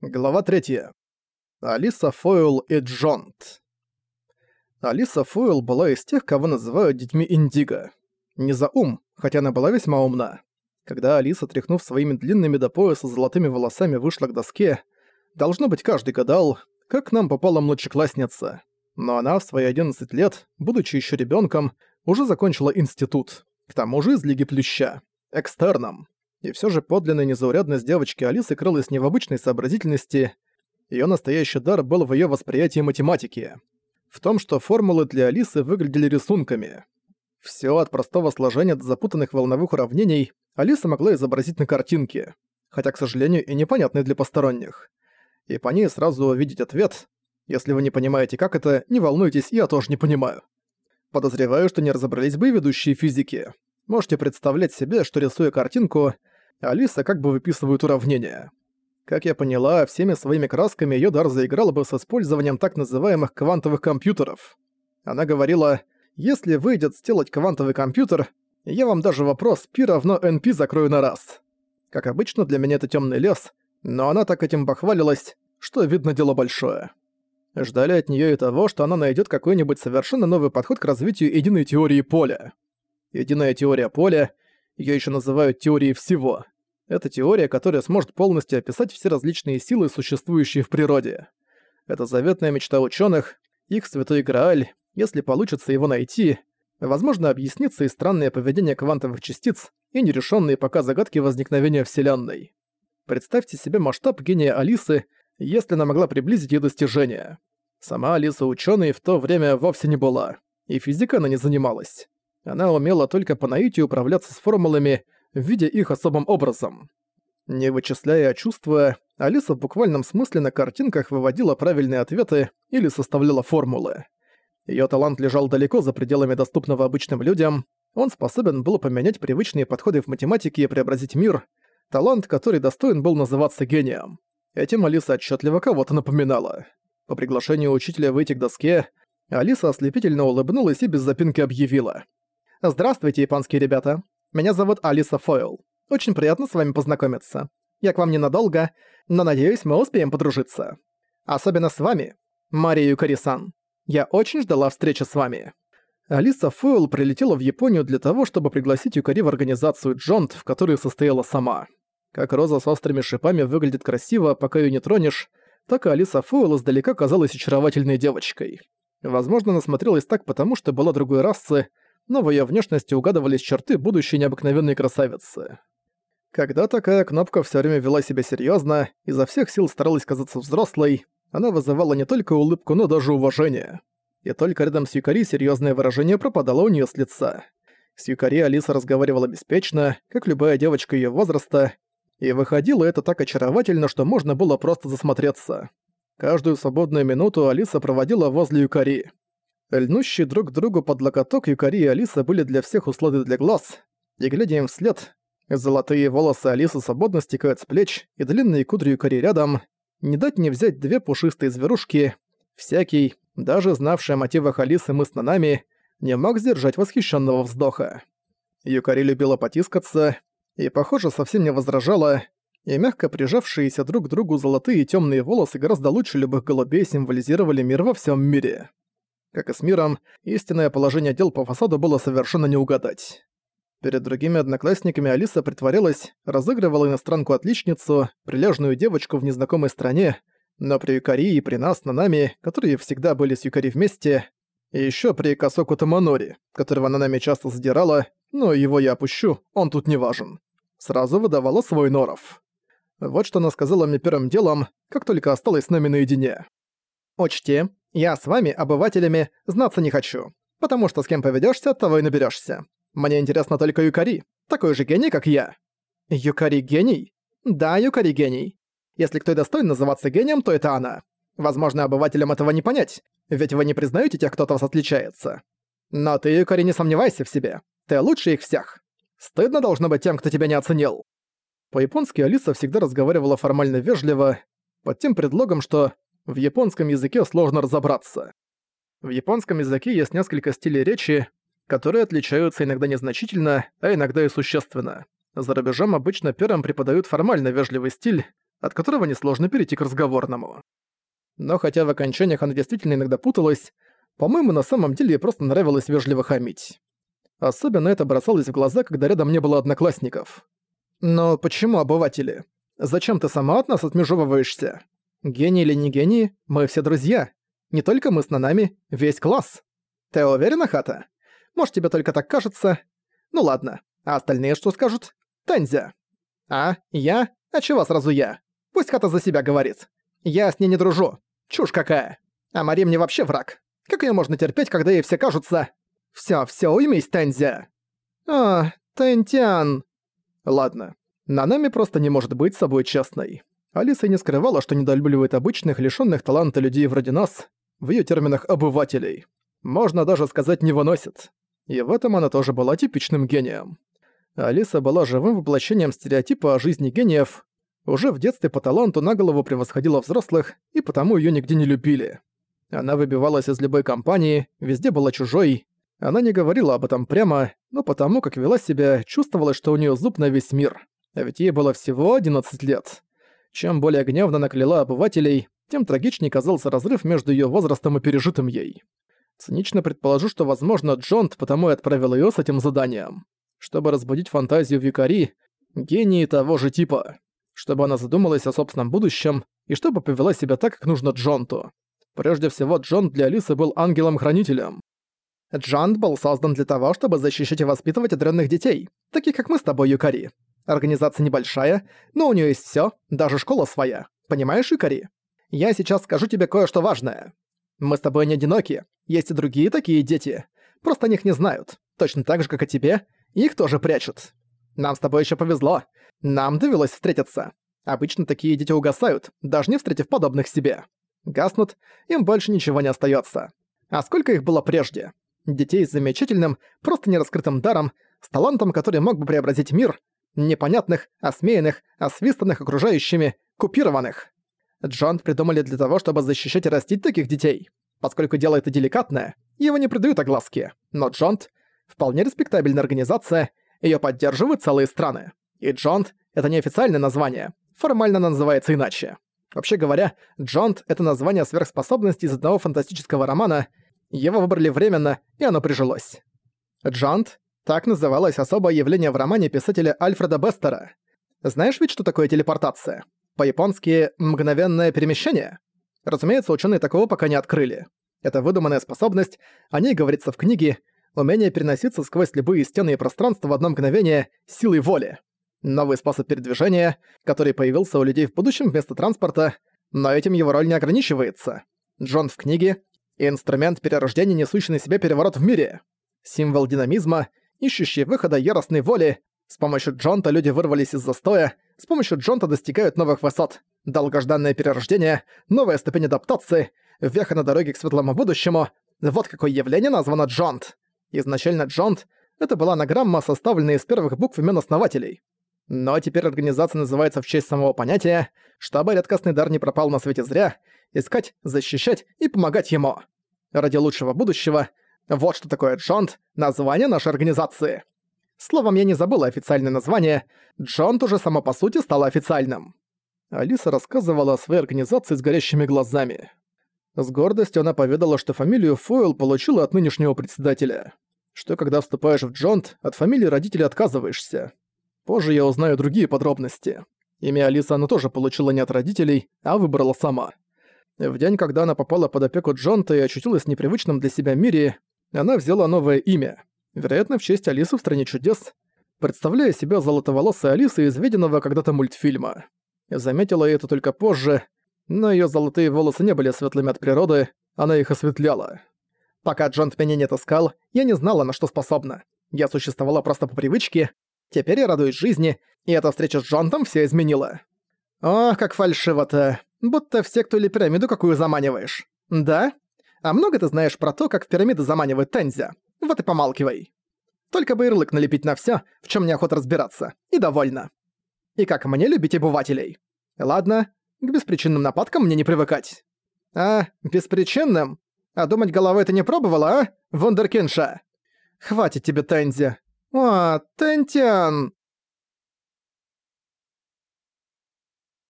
Глава 3. Алиса Фойл и Джонт. Алиса Фойл была из тех, кого называют детьми Индиго. Не за ум, хотя она была весьма умна. Когда Алиса, тряхнув своими длинными до пояса золотыми волосами, вышла к доске, должно быть, каждый гадал, как к нам попала младшеклассница. Но она в свои 11 лет, будучи еще ребенком, уже закончила институт. К тому же из Лиги Плюща. Экстерном. И все же подлинная незаурядность девочки Алисы крылась не в обычной сообразительности, ее настоящий дар был в ее восприятии математики. В том, что формулы для Алисы выглядели рисунками. Все от простого сложения до запутанных волновых уравнений Алиса могла изобразить на картинке, хотя, к сожалению, и непонятной для посторонних. И по ней сразу увидеть ответ. Если вы не понимаете, как это, не волнуйтесь, я тоже не понимаю. Подозреваю, что не разобрались бы ведущие физики. Можете представлять себе, что рисуя картинку, Алиса как бы выписывает уравнения. Как я поняла, всеми своими красками её дар заиграл бы с использованием так называемых квантовых компьютеров. Она говорила, если выйдет сделать квантовый компьютер, я вам даже вопрос π равно np закрою на раз. Как обычно, для меня это тёмный лес, но она так этим бахвалилась, что видно дело большое. Ждали от неё и того, что она найдёт какой-нибудь совершенно новый подход к развитию единой теории поля. Единая теория поля — Её ещё называют теорией всего. Это теория, которая сможет полностью описать все различные силы, существующие в природе. Это заветная мечта учёных, их святой Грааль, если получится его найти, возможно, объяснится и странное поведение квантовых частиц, и нерешённые пока загадки возникновения Вселенной. Представьте себе масштаб гения Алисы, если она могла приблизить её достижения. Сама Алиса учёной в то время вовсе не была, и физикой она не занималась. Она умела только по наитию управляться с формулами, видя их особым образом. Не вычисляя, а чувствуя, Алиса в буквальном смысле на картинках выводила правильные ответы или составляла формулы. Её талант лежал далеко за пределами доступного обычным людям, он способен был поменять привычные подходы в математике и преобразить мир, талант, который достоин был называться гением. Этим Алиса отчетливо кого-то напоминала. По приглашению учителя выйти к доске, Алиса ослепительно улыбнулась и без запинки объявила. «Здравствуйте, японские ребята. Меня зовут Алиса Фойл. Очень приятно с вами познакомиться. Я к вам ненадолго, но надеюсь, мы успеем подружиться. Особенно с вами, Мария Юкари-сан. Я очень ждала встречи с вами». Алиса Фойл прилетела в Японию для того, чтобы пригласить Юкари в организацию Джонт, в которой состояла сама. Как роза с острыми шипами выглядит красиво, пока её не тронешь, так и Алиса Фойл издалека казалась очаровательной девочкой. Возможно, она смотрелась так потому, что была другой расы, но в её внешности угадывались черты будущей необыкновенной красавицы. Когда такая кнопка всё время вела себя серьёзно, изо всех сил старалась казаться взрослой, она вызывала не только улыбку, но даже уважение. И только рядом с Юкари серьёзное выражение пропадало у неё с лица. С Юкари Алиса разговаривала беспечно, как любая девочка её возраста, и выходило это так очаровательно, что можно было просто засмотреться. Каждую свободную минуту Алиса проводила возле Юкари. Льнущие друг к другу под локоток Юкари и Алиса были для всех услады для глаз, и глядя им вслед, золотые волосы Алисы свободно стекают с плеч, и длинные кудри Юкари рядом, не дать не взять две пушистые зверушки, всякий, даже знавший о мотивах Алисы мы с Нанами, не мог сдержать восхищенного вздоха. Юкари любила потискаться, и, похоже, совсем не возражала, и мягко прижавшиеся друг к другу золотые и темные волосы гораздо лучше любых голубей символизировали мир во всем мире. Как и с миром, истинное положение дел по фасаду было совершенно не угадать. Перед другими одноклассниками Алиса притворилась, разыгрывала иностранку-отличницу, прилежную девочку в незнакомой стране, но при Юкари и при нас, на нами, которые всегда были с Юкари вместе, и ещё при Косоку Таманори, которого на нами часто задирала, но его я опущу, он тут не важен. Сразу выдавала свой норов. Вот что она сказала мне первым делом, как только осталась с нами наедине. «Учти, я с вами, обывателями, знаться не хочу. Потому что с кем поведёшься, того и наберёшься. Мне интересно только Юкари, такой же гений, как я». «Юкари гений?» «Да, Юкари гений. Если кто и достоин называться гением, то это она. Возможно, обывателям этого не понять, ведь вы не признаете тех, кто от вас отличается. Но ты, Юкари, не сомневайся в себе. Ты лучше их всех. Стыдно должно быть тем, кто тебя не оценил». По-японски Алиса всегда разговаривала формально вежливо, под тем предлогом, что в японском языке сложно разобраться. В японском языке есть несколько стилей речи, которые отличаются иногда незначительно, а иногда и существенно. За рубежом обычно первым преподают формально вежливый стиль, от которого несложно перейти к разговорному. Но хотя в окончаниях она действительно иногда путалась, по-моему, на самом деле ей просто нравилось вежливо хамить. Особенно это бросалось в глаза, когда рядом не было одноклассников. «Но почему обыватели? Зачем ты сама от нас отмежевываешься? Гений или не гений, мы все друзья. Не только мы с Нанами, весь класс. Ты уверена, Хата? Может, тебе только так кажется? Ну ладно, а остальные что скажут? Тензя. А, я? А чего сразу я? Пусть Хата за себя говорит. Я с ней не дружу. Чушь какая. А Мари мне вообще враг. Как её можно терпеть, когда ей все кажутся... Всё, всё, уймись, Тензя. А, Тентян. Ладно. Нанами просто не может быть собой честной. Алиса не скрывала, что недолюбливает обычных, лишённых таланта людей вроде нас, в её терминах «обывателей». Можно даже сказать «не выносит». И в этом она тоже была типичным гением. Алиса была живым воплощением стереотипа о жизни гениев, уже в детстве по таланту на голову превосходила взрослых, и потому её нигде не любили. Она выбивалась из любой компании, везде была чужой. Она не говорила об этом прямо, но потому, как вела себя, чувствовала, что у неё зуб на весь мир. А ведь ей было всего 11 лет. Чем более гневно она кляла обывателей, тем трагичнее казался разрыв между её возрастом и пережитым ей. Цинично предположу, что, возможно, Джонт потому и отправил её с этим заданием. Чтобы разбудить фантазию Викари, гении того же типа. Чтобы она задумалась о собственном будущем, и чтобы повела себя так, как нужно Джонту. Прежде всего, Джон для Алисы был ангелом-хранителем. Джонт был создан для того, чтобы защищать и воспитывать одаренных детей, таких как мы с тобой, Юкари. Организация небольшая, но у нее есть все, даже школа своя. Понимаешь, Юкари? Я сейчас скажу тебе кое-что важное. Мы с тобой не одиноки, есть и другие такие дети. Просто о них не знают. Точно так же, как и тебе, их тоже прячут. Нам с тобой еще повезло. Нам довелось встретиться. Обычно такие дети угасают, даже не встретив подобных себе гаснут, им больше ничего не остается. А сколько их было прежде? Детей с замечательным, просто нераскрытым даром, с талантом, который мог бы преобразить мир, непонятных, осмеянных, освистанных окружающими, купированных. Джонт придумали для того, чтобы защищать и растить таких детей. Поскольку дело это деликатное, его не придают огласке. Но Джонт — вполне респектабельная организация, ее поддерживают целые страны. И Джонт — это неофициальное название, формально называется иначе. Вообще говоря, Джонт — это название сверхспособности из одного фантастического романа. Его выбрали временно, и оно прижилось. Джонт — так называлось особое явление в романе писателя Альфреда Бестера. Знаешь ведь, что такое телепортация? По-японски «мгновенное перемещение». Разумеется, ученые такого пока не открыли. Это выдуманная способность, о ней говорится в книге, умение переноситься сквозь любые стены и пространства в одно мгновение силой воли. Новый способ передвижения, который появился у людей в будущем вместо транспорта, но этим его роль не ограничивается. Джон в книге — инструмент перерождения, несущий на себе переворот в мире. Символ динамизма, ищущий выхода яростной воли. С помощью Джонта люди вырвались из застоя, с помощью Джонта достигают новых высот. Долгожданное перерождение, новая ступень адаптации, веха на дороге к светлому будущему. Вот какое явление названо Джонт. Изначально Джонт — это была анаграмма, составленная из первых букв имен основателей. Но теперь организация называется в честь самого понятия, чтобы редкостный дар не пропал на свете зря, искать, защищать и помогать ему. Ради лучшего будущего. Вот что такое Джонт, название нашей организации. Словом, я не забыла официальное название. Джонт уже само по сути стало официальным. Алиса рассказывала о своей организации с горящими глазами. С гордостью она поведала, что фамилию Фойл получила от нынешнего председателя. Что когда вступаешь в Джонт, от фамилии родителей отказываешься. Позже я узнаю другие подробности. Имя Алиса она тоже получила не от родителей, а выбрала сама. В день, когда она попала под опеку Джонта и очутилась в непривычном для себя мире, она взяла новое имя. Вероятно, в честь Алисы в «Стране чудес», представляя себя золотоволосой Алисой из виденного когда-то мультфильма. Я заметила это только позже, но её золотые волосы не были светлыми от природы, она их осветляла. Пока Джонт меня не таскал, я не знала, на что способна. Я существовала просто по привычке, Теперь я радуюсь жизни, и эта встреча с Джонтом все изменила. Ох, как фальшиво-то. Будто в секту или пирамиду какую заманиваешь. Да? А много ты знаешь про то, как в пирамиды заманивают Тензя? Вот и помалкивай. Только бы ярлык налепить на всё, в чём неохота разбираться. И довольно. И как мне любить обывателей? Ладно, к беспричинным нападкам мне не привыкать. А, беспричинным? А думать головой ты не пробовала, а, вундеркинша? Хватит тебе, Тензи. «О, Тентян!»